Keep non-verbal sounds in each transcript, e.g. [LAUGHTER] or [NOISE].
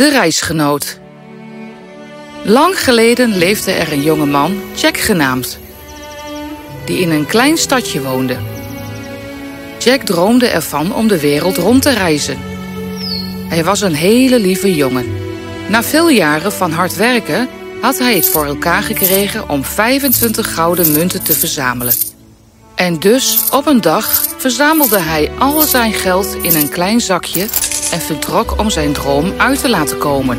De reisgenoot. Lang geleden leefde er een jonge man, Jack genaamd, die in een klein stadje woonde. Jack droomde ervan om de wereld rond te reizen. Hij was een hele lieve jongen. Na veel jaren van hard werken had hij het voor elkaar gekregen om 25 gouden munten te verzamelen. En dus op een dag verzamelde hij al zijn geld in een klein zakje en vertrok om zijn droom uit te laten komen.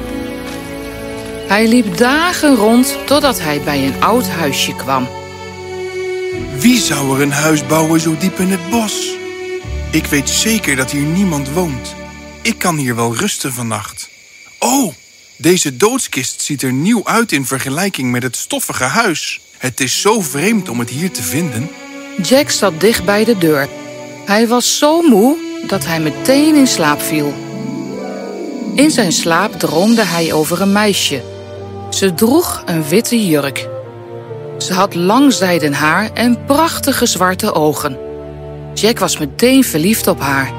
Hij liep dagen rond totdat hij bij een oud huisje kwam. Wie zou er een huis bouwen zo diep in het bos? Ik weet zeker dat hier niemand woont. Ik kan hier wel rusten vannacht. Oh, deze doodskist ziet er nieuw uit in vergelijking met het stoffige huis. Het is zo vreemd om het hier te vinden. Jack zat dicht bij de deur. Hij was zo moe dat hij meteen in slaap viel. In zijn slaap droomde hij over een meisje. Ze droeg een witte jurk. Ze had lang zijden haar en prachtige zwarte ogen. Jack was meteen verliefd op haar.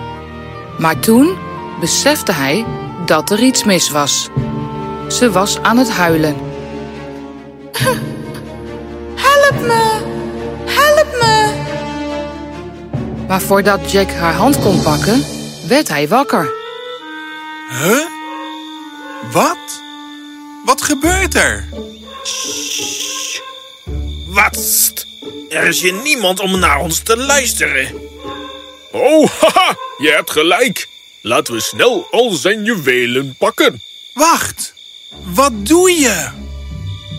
Maar toen besefte hij dat er iets mis was. Ze was aan het huilen. Help me! Maar voordat Jack haar hand kon pakken, werd hij wakker. Huh? Wat? Wat gebeurt er? Wat? Er is hier niemand om naar ons te luisteren. Oh, [LAUGHS] haha, je hebt gelijk. Laten we snel al zijn juwelen pakken. Wacht! Wat doe je?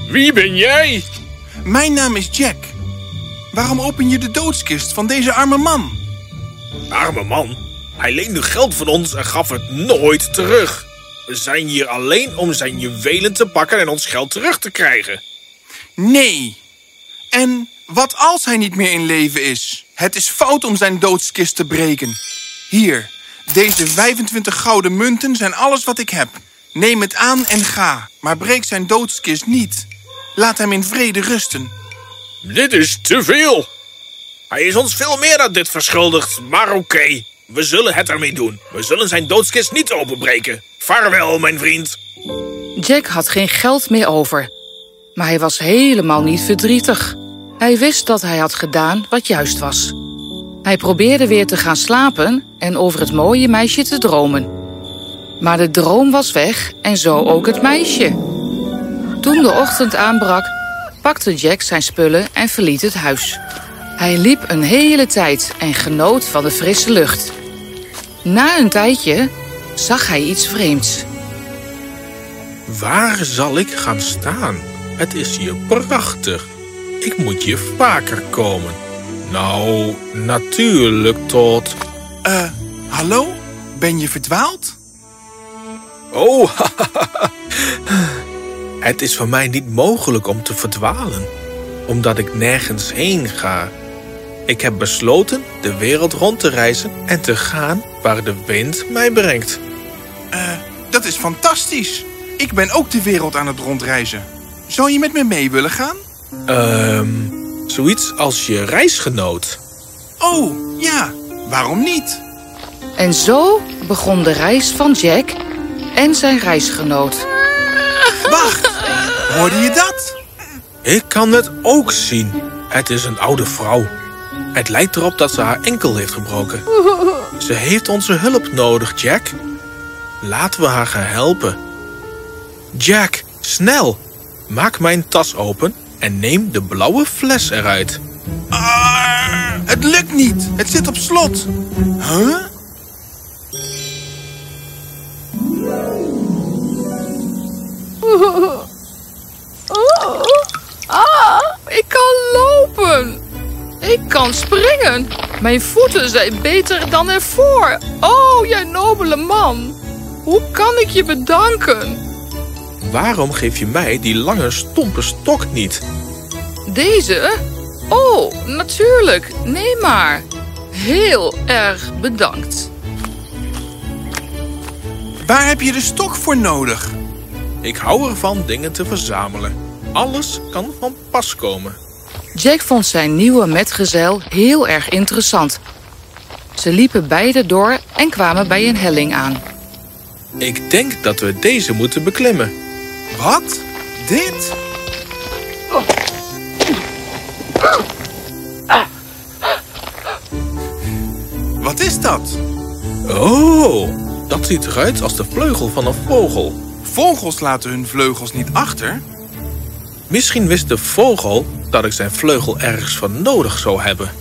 Wie ben jij? Mijn naam is Jack. Waarom open je de doodskist van deze arme man? Arme man. Hij leende geld van ons en gaf het nooit terug. We zijn hier alleen om zijn juwelen te pakken en ons geld terug te krijgen. Nee. En wat als hij niet meer in leven is? Het is fout om zijn doodskist te breken. Hier, deze 25 gouden munten zijn alles wat ik heb. Neem het aan en ga, maar breek zijn doodskist niet. Laat hem in vrede rusten. Dit is te veel. Hij is ons veel meer dan dit verschuldigd, maar oké. We zullen het ermee doen. We zullen zijn doodskist niet openbreken. Vaarwel, mijn vriend. Jack had geen geld meer over. Maar hij was helemaal niet verdrietig. Hij wist dat hij had gedaan wat juist was. Hij probeerde weer te gaan slapen en over het mooie meisje te dromen. Maar de droom was weg en zo ook het meisje. Toen de ochtend aanbrak, pakte Jack zijn spullen en verliet het huis. Hij liep een hele tijd en genoot van de frisse lucht. Na een tijdje zag hij iets vreemds. Waar zal ik gaan staan? Het is hier prachtig. Ik moet hier vaker komen. Nou, natuurlijk tot... Eh, hallo? Ben je verdwaald? Oh, [LAUGHS] het is voor mij niet mogelijk om te verdwalen, omdat ik nergens heen ga. Ik heb besloten de wereld rond te reizen en te gaan waar de wind mij brengt. Eh, dat is fantastisch. Ik ben ook de wereld aan het rondreizen. Zou je met me mee willen gaan? Ehm, zoiets als je reisgenoot. Oh, ja. Waarom niet? En zo begon de reis van Jack en zijn reisgenoot. Wacht, hoorde je dat? Ik kan het ook zien. Het is een oude vrouw. Het lijkt erop dat ze haar enkel heeft gebroken. [LAUGHS] Ze heeft onze hulp nodig, Jack. Laten we haar gaan helpen. Jack, snel! Maak mijn tas open en neem de blauwe fles eruit. Ah, het lukt niet. Het zit op slot. Huh? [LAUGHS] kan springen. Mijn voeten zijn beter dan ervoor. Oh, jij nobele man. Hoe kan ik je bedanken? Waarom geef je mij die lange stompe stok niet? Deze? Oh, natuurlijk. Neem maar. Heel erg bedankt. Waar heb je de stok voor nodig? Ik hou ervan dingen te verzamelen. Alles kan van pas komen. Jack vond zijn nieuwe metgezel heel erg interessant. Ze liepen beiden door en kwamen bij een helling aan. Ik denk dat we deze moeten beklimmen. Wat? Dit? Wat is dat? Oh, dat ziet eruit als de vleugel van een vogel. Vogels laten hun vleugels niet achter. Misschien wist de vogel dat ik zijn vleugel ergens voor nodig zou hebben.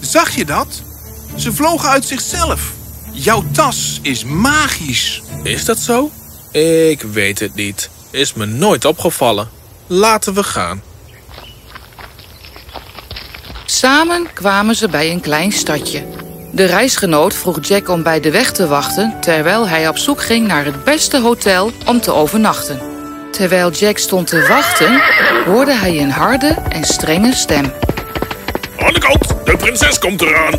Zag je dat? Ze vlogen uit zichzelf. Jouw tas is magisch. Is dat zo? Ik weet het niet. Is me nooit opgevallen. Laten we gaan. Samen kwamen ze bij een klein stadje. De reisgenoot vroeg Jack om bij de weg te wachten terwijl hij op zoek ging naar het beste hotel om te overnachten. Terwijl Jack stond te wachten, hoorde hij een harde en strenge stem. Aan de kant, de prinses komt eraan.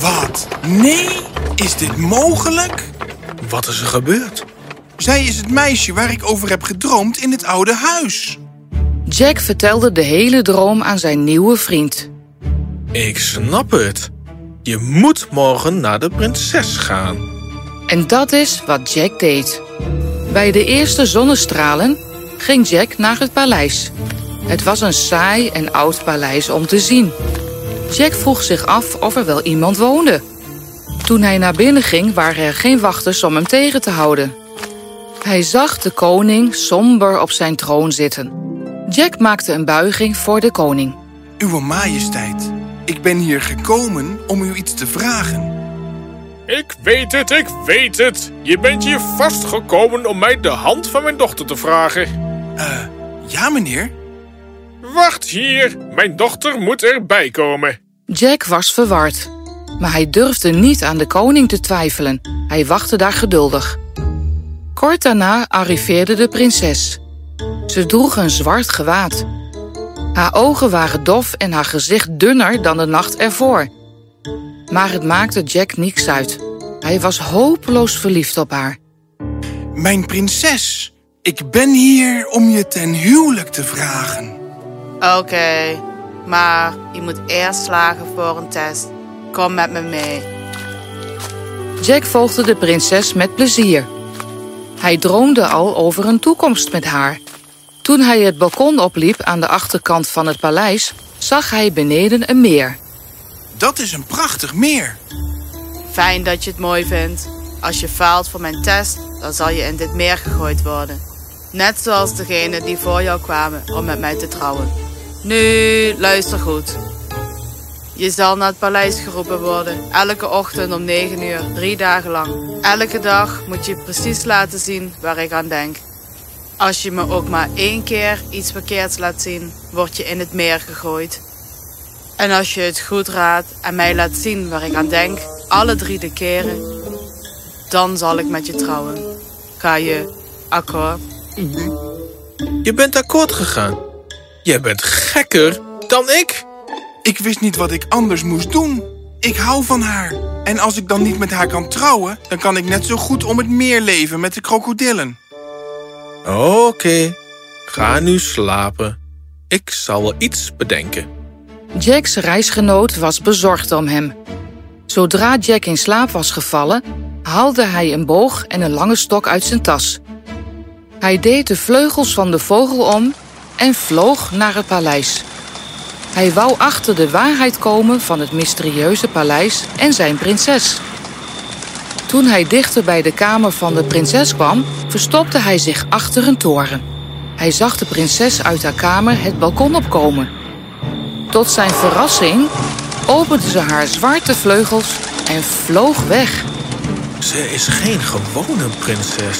Wat? Nee? Is dit mogelijk? Wat is er gebeurd? Zij is het meisje waar ik over heb gedroomd in het oude huis. Jack vertelde de hele droom aan zijn nieuwe vriend. Ik snap het. Je moet morgen naar de prinses gaan. En dat is wat Jack deed. Bij de eerste zonnestralen ging Jack naar het paleis. Het was een saai en oud paleis om te zien. Jack vroeg zich af of er wel iemand woonde. Toen hij naar binnen ging, waren er geen wachters om hem tegen te houden. Hij zag de koning somber op zijn troon zitten. Jack maakte een buiging voor de koning. Uwe majesteit, ik ben hier gekomen om u iets te vragen. Ik weet het, ik weet het. Je bent hier vastgekomen om mij de hand van mijn dochter te vragen. Eh, ja meneer? Wacht hier, mijn dochter moet erbij komen. Jack was verward, maar hij durfde niet aan de koning te twijfelen. Hij wachtte daar geduldig. Kort daarna arriveerde de prinses. Ze droeg een zwart gewaad. Haar ogen waren dof en haar gezicht dunner dan de nacht ervoor. Maar het maakte Jack niets uit. Hij was hopeloos verliefd op haar. Mijn prinses, ik ben hier om je ten huwelijk te vragen. Oké, maar je moet eerst slagen voor een test. Kom met me mee. Jack volgde de prinses met plezier. Hij droomde al over een toekomst met haar. Toen hij het balkon opliep aan de achterkant van het paleis, zag hij beneden een meer. Dat is een prachtig meer. Fijn dat je het mooi vindt. Als je faalt voor mijn test, dan zal je in dit meer gegooid worden. Net zoals degene die voor jou kwamen om met mij te trouwen. Nu, luister goed. Je zal naar het paleis geroepen worden, elke ochtend om 9 uur, drie dagen lang. Elke dag moet je precies laten zien waar ik aan denk. Als je me ook maar één keer iets verkeerds laat zien, word je in het meer gegooid. En als je het goed raadt en mij laat zien waar ik aan denk, alle drie de keren, dan zal ik met je trouwen. Ga je akkoord? Je bent akkoord gegaan. Je bent gekker dan ik. Ik wist niet wat ik anders moest doen. Ik hou van haar. En als ik dan niet met haar kan trouwen, dan kan ik net zo goed om het meer leven met de krokodillen. Oké, ga nu slapen. Ik zal wel iets bedenken. Jacks reisgenoot was bezorgd om hem. Zodra Jack in slaap was gevallen, haalde hij een boog en een lange stok uit zijn tas. Hij deed de vleugels van de vogel om en vloog naar het paleis. Hij wou achter de waarheid komen van het mysterieuze paleis en zijn prinses. Toen hij dichter bij de kamer van de prinses kwam, verstopte hij zich achter een toren. Hij zag de prinses uit haar kamer het balkon opkomen. Tot zijn verrassing opende ze haar zwarte vleugels en vloog weg. Ze is geen gewone prinses.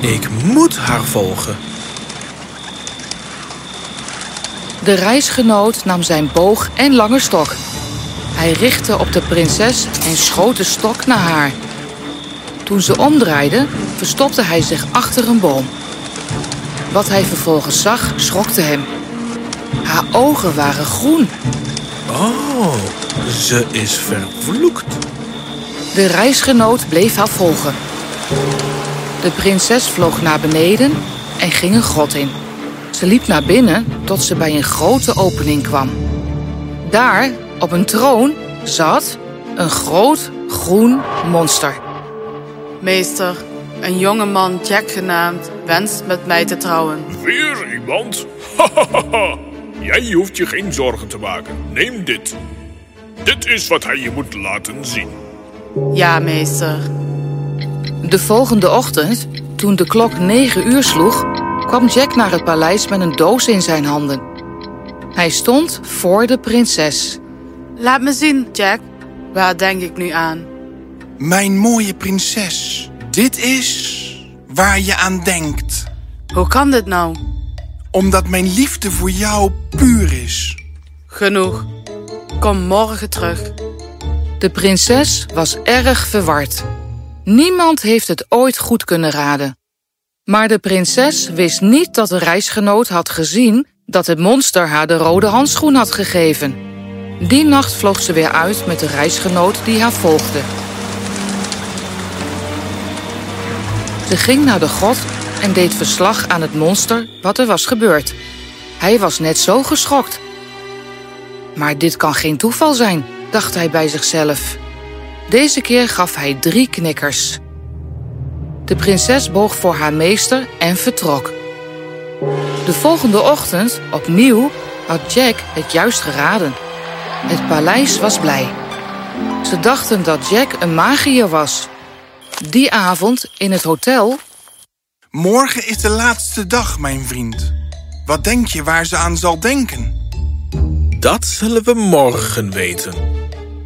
Ik moet haar volgen. De reisgenoot nam zijn boog en lange stok. Hij richtte op de prinses en schoot de stok naar haar. Toen ze omdraaide, verstopte hij zich achter een boom. Wat hij vervolgens zag, schokte hem. Haar ogen waren groen. Oh, ze is vervloekt. De reisgenoot bleef haar volgen. De prinses vloog naar beneden en ging een grot in. Ze liep naar binnen tot ze bij een grote opening kwam. Daar, op een troon, zat een groot groen monster. Meester, een jonge man, Jack genaamd, wenst met mij te trouwen. Weer iemand? [LAUGHS] Jij hoeft je geen zorgen te maken. Neem dit. Dit is wat hij je moet laten zien. Ja, meester. De volgende ochtend, toen de klok negen uur sloeg, kwam Jack naar het paleis met een doos in zijn handen. Hij stond voor de prinses. Laat me zien, Jack. Waar denk ik nu aan? Mijn mooie prinses, dit is waar je aan denkt. Hoe kan dit nou? Omdat mijn liefde voor jou puur is. Genoeg. Kom morgen terug. De prinses was erg verward. Niemand heeft het ooit goed kunnen raden. Maar de prinses wist niet dat de reisgenoot had gezien dat het monster haar de rode handschoen had gegeven. Die nacht vloog ze weer uit met de reisgenoot die haar volgde. Ze ging naar de grot en deed verslag aan het monster wat er was gebeurd. Hij was net zo geschokt. Maar dit kan geen toeval zijn, dacht hij bij zichzelf. Deze keer gaf hij drie knikkers. De prinses boog voor haar meester en vertrok. De volgende ochtend, opnieuw, had Jack het juist geraden. Het paleis was blij. Ze dachten dat Jack een magier was. Die avond in het hotel Morgen is de laatste dag, mijn vriend. Wat denk je waar ze aan zal denken? Dat zullen we morgen weten.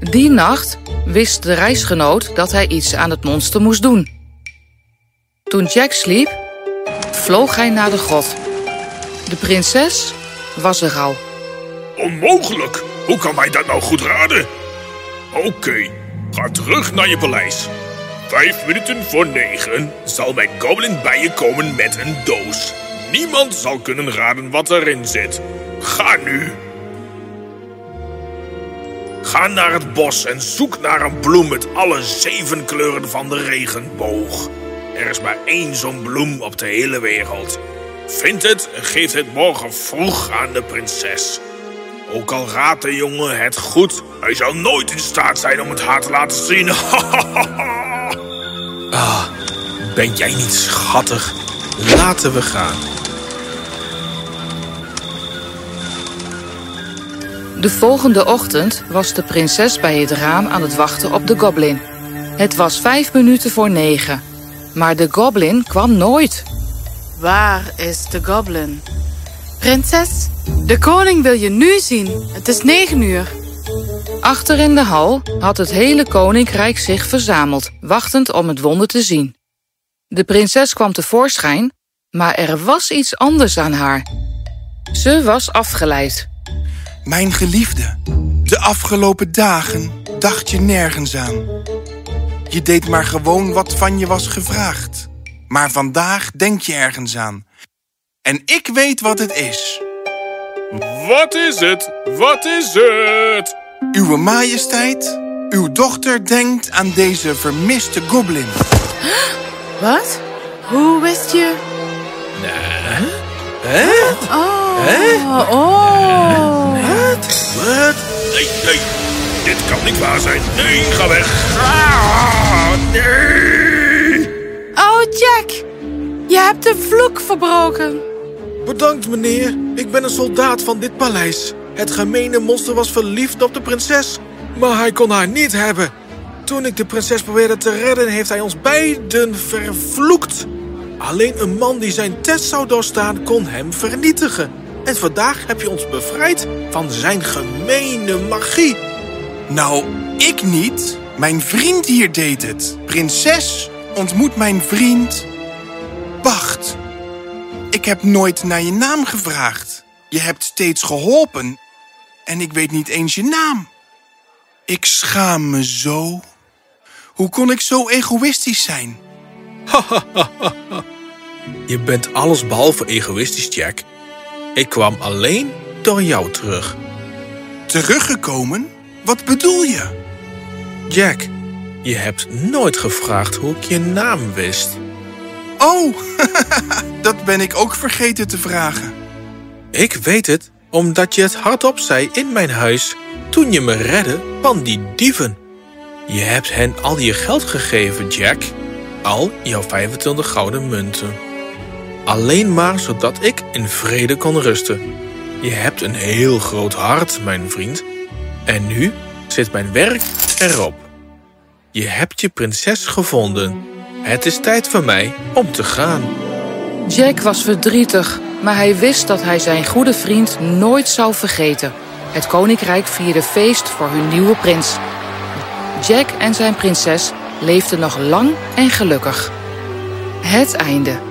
Die nacht wist de reisgenoot dat hij iets aan het monster moest doen. Toen Jack sliep, vloog hij naar de grot. De prinses was er al. Onmogelijk. Hoe kan hij dat nou goed raden? Oké, ga terug naar je paleis. Vijf minuten voor negen zal mijn goblin bij je komen met een doos. Niemand zal kunnen raden wat erin zit. Ga nu. Ga naar het bos en zoek naar een bloem met alle zeven kleuren van de regenboog. Er is maar één zo'n bloem op de hele wereld. Vind het en geef het morgen vroeg aan de prinses. Ook al raadt de jongen het goed, hij zal nooit in staat zijn om het haar te laten zien. [LAUGHS] Ah, ben jij niet schattig? Laten we gaan. De volgende ochtend was de prinses bij het raam aan het wachten op de goblin. Het was vijf minuten voor negen, maar de goblin kwam nooit. Waar is de goblin? Prinses, de koning wil je nu zien. Het is negen uur. Achter in de hal had het hele koninkrijk zich verzameld, wachtend om het wonder te zien. De prinses kwam tevoorschijn, maar er was iets anders aan haar. Ze was afgeleid. Mijn geliefde, de afgelopen dagen dacht je nergens aan. Je deed maar gewoon wat van je was gevraagd. Maar vandaag denk je ergens aan. En ik weet wat het is. Wat is het? Wat is het? Uwe majesteit, uw dochter denkt aan deze vermiste goblin. Wat? Hoe wist je? Hè? Oh, oh. Wat? Nee, nee. Dit kan niet waar zijn. Nee, ga weg. Ah, nee. Oh, Jack. Je hebt de vloek verbroken. Bedankt, meneer. Ik ben een soldaat van dit paleis. Het gemene monster was verliefd op de prinses, maar hij kon haar niet hebben. Toen ik de prinses probeerde te redden, heeft hij ons beiden vervloekt. Alleen een man die zijn test zou doorstaan, kon hem vernietigen. En vandaag heb je ons bevrijd van zijn gemene magie. Nou, ik niet. Mijn vriend hier deed het. Prinses, ontmoet mijn vriend Bacht. Ik heb nooit naar je naam gevraagd. Je hebt steeds geholpen. En ik weet niet eens je naam. Ik schaam me zo. Hoe kon ik zo egoïstisch zijn? [LAUGHS] Je bent alles behalve egoïstisch, Jack. Ik kwam alleen door jou terug. Teruggekomen? Wat bedoel je? Jack, je hebt nooit gevraagd hoe ik je naam wist. Oh, [LAUGHS] dat ben ik ook vergeten te vragen. Ik weet het. Omdat je het hardop zei in mijn huis toen je me redde van die dieven. Je hebt hen al je geld gegeven, Jack. Al jouw 25 gouden munten. Alleen maar zodat ik in vrede kon rusten. Je hebt een heel groot hart, mijn vriend. En nu zit mijn werk erop. Je hebt je prinses gevonden. Het is tijd voor mij om te gaan. Jack was verdrietig, maar hij wist dat hij zijn goede vriend nooit zou vergeten. Het koninkrijk vierde feest voor hun nieuwe prins. Jack en zijn prinses leefden nog lang en gelukkig. Het einde.